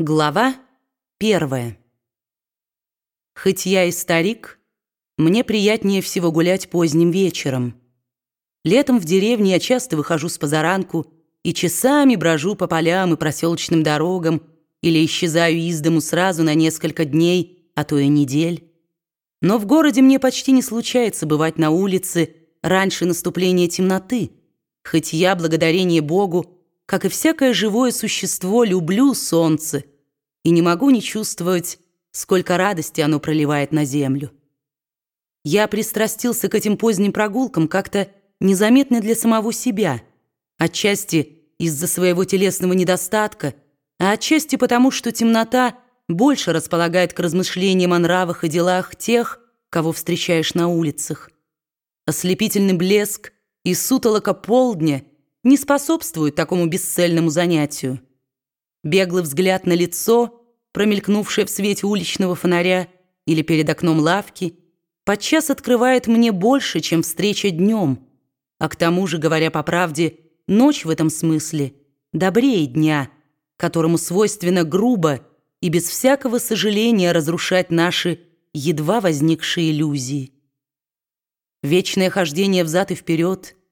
Глава первая. Хоть я и старик, мне приятнее всего гулять поздним вечером. Летом в деревне я часто выхожу с позаранку и часами брожу по полям и проселочным дорогам или исчезаю из дому сразу на несколько дней, а то и недель. Но в городе мне почти не случается бывать на улице раньше наступления темноты, хоть я, благодарение Богу, как и всякое живое существо, люблю солнце и не могу не чувствовать, сколько радости оно проливает на землю. Я пристрастился к этим поздним прогулкам как-то незаметно для самого себя, отчасти из-за своего телесного недостатка, а отчасти потому, что темнота больше располагает к размышлениям о нравах и делах тех, кого встречаешь на улицах. Ослепительный блеск и сутолока полдня — не способствует такому бесцельному занятию. Беглый взгляд на лицо, промелькнувшее в свете уличного фонаря или перед окном лавки, подчас открывает мне больше, чем встреча днем, а к тому же, говоря по правде, ночь в этом смысле добрее дня, которому свойственно грубо и без всякого сожаления разрушать наши едва возникшие иллюзии. Вечное хождение взад и вперед —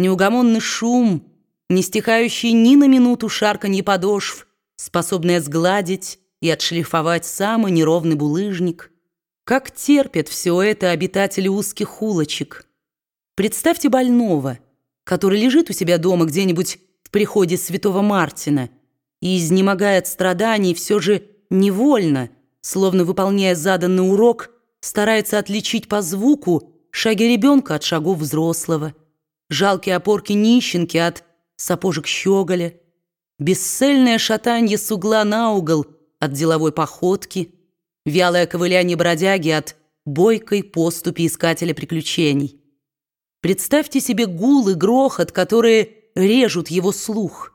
неугомонный шум, не стихающий ни на минуту шарканье подошв, способное сгладить и отшлифовать самый неровный булыжник. Как терпят все это обитатели узких улочек. Представьте больного, который лежит у себя дома где-нибудь в приходе святого Мартина и, изнемогая от страданий, все же невольно, словно выполняя заданный урок, старается отличить по звуку шаги ребенка от шагов взрослого жалкие опорки нищенки от сапожек щеголя, бесцельное шатанье с угла на угол от деловой походки, вялое ковыляние бродяги от бойкой поступи искателя приключений. Представьте себе гул и грохот, которые режут его слух.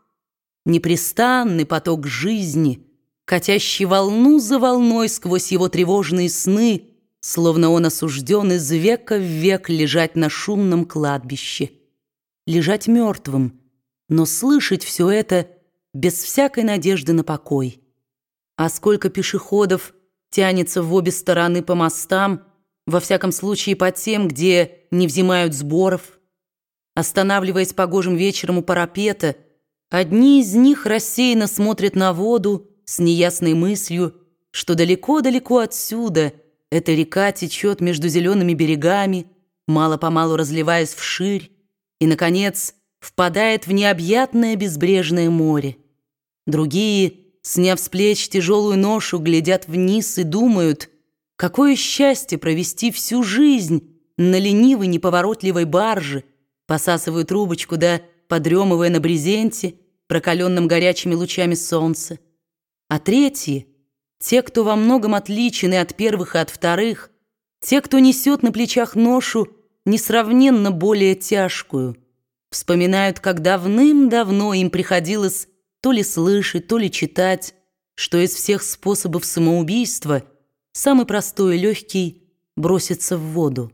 Непрестанный поток жизни, катящий волну за волной сквозь его тревожные сны, словно он осужден из века в век лежать на шумном кладбище лежать мертвым, но слышать все это без всякой надежды на покой. А сколько пешеходов тянется в обе стороны по мостам, во всяком случае по тем, где не взимают сборов. Останавливаясь погожим вечером у парапета, одни из них рассеянно смотрят на воду с неясной мыслью, что далеко-далеко отсюда эта река течет между зелеными берегами, мало-помалу разливаясь вширь, и, наконец, впадает в необъятное безбрежное море. Другие, сняв с плеч тяжелую ношу, глядят вниз и думают, какое счастье провести всю жизнь на ленивой неповоротливой барже, посасывая трубочку да подремывая на брезенте, прокаленном горячими лучами солнца. А третьи, те, кто во многом отличены от первых и от вторых, те, кто несет на плечах ношу, несравненно более тяжкую. Вспоминают, как давным-давно им приходилось то ли слышать, то ли читать, что из всех способов самоубийства самый простой и легкий — броситься в воду.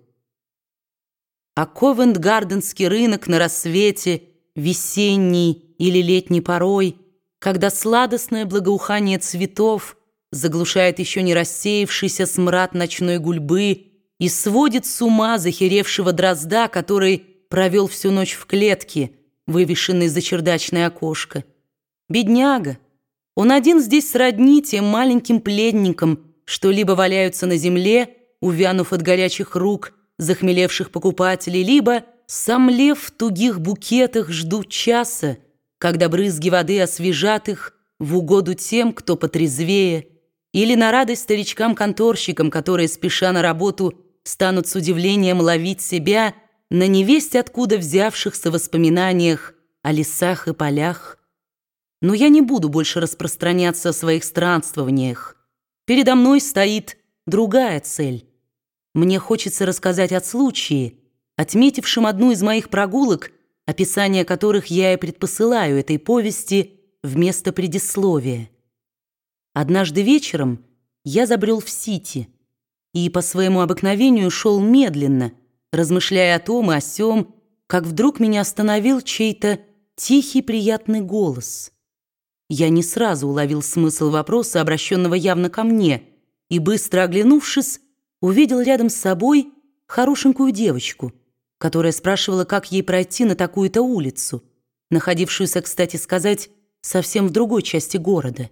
А Ковент-Гарденский рынок на рассвете, весенний или летней порой, когда сладостное благоухание цветов заглушает еще не рассеявшийся смрад ночной гульбы — и сводит с ума захеревшего дрозда, который провел всю ночь в клетке, вывешенной за чердачное окошко. Бедняга! Он один здесь сродни тем маленьким пленникам, что либо валяются на земле, увянув от горячих рук захмелевших покупателей, либо, сомлев в тугих букетах, ждут часа, когда брызги воды освежат их в угоду тем, кто потрезвее, или на радость старичкам-конторщикам, которые, спеша на работу, станут с удивлением ловить себя на невесть откуда взявшихся воспоминаниях о лесах и полях. Но я не буду больше распространяться о своих странствованиях. Передо мной стоит другая цель. Мне хочется рассказать о случае, отметившем одну из моих прогулок, описание которых я и предпосылаю этой повести вместо предисловия. Однажды вечером я забрел в Сити — и по своему обыкновению шел медленно, размышляя о том и о сём, как вдруг меня остановил чей-то тихий приятный голос. Я не сразу уловил смысл вопроса, обращенного явно ко мне, и, быстро оглянувшись, увидел рядом с собой хорошенькую девочку, которая спрашивала, как ей пройти на такую-то улицу, находившуюся, кстати сказать, совсем в другой части города.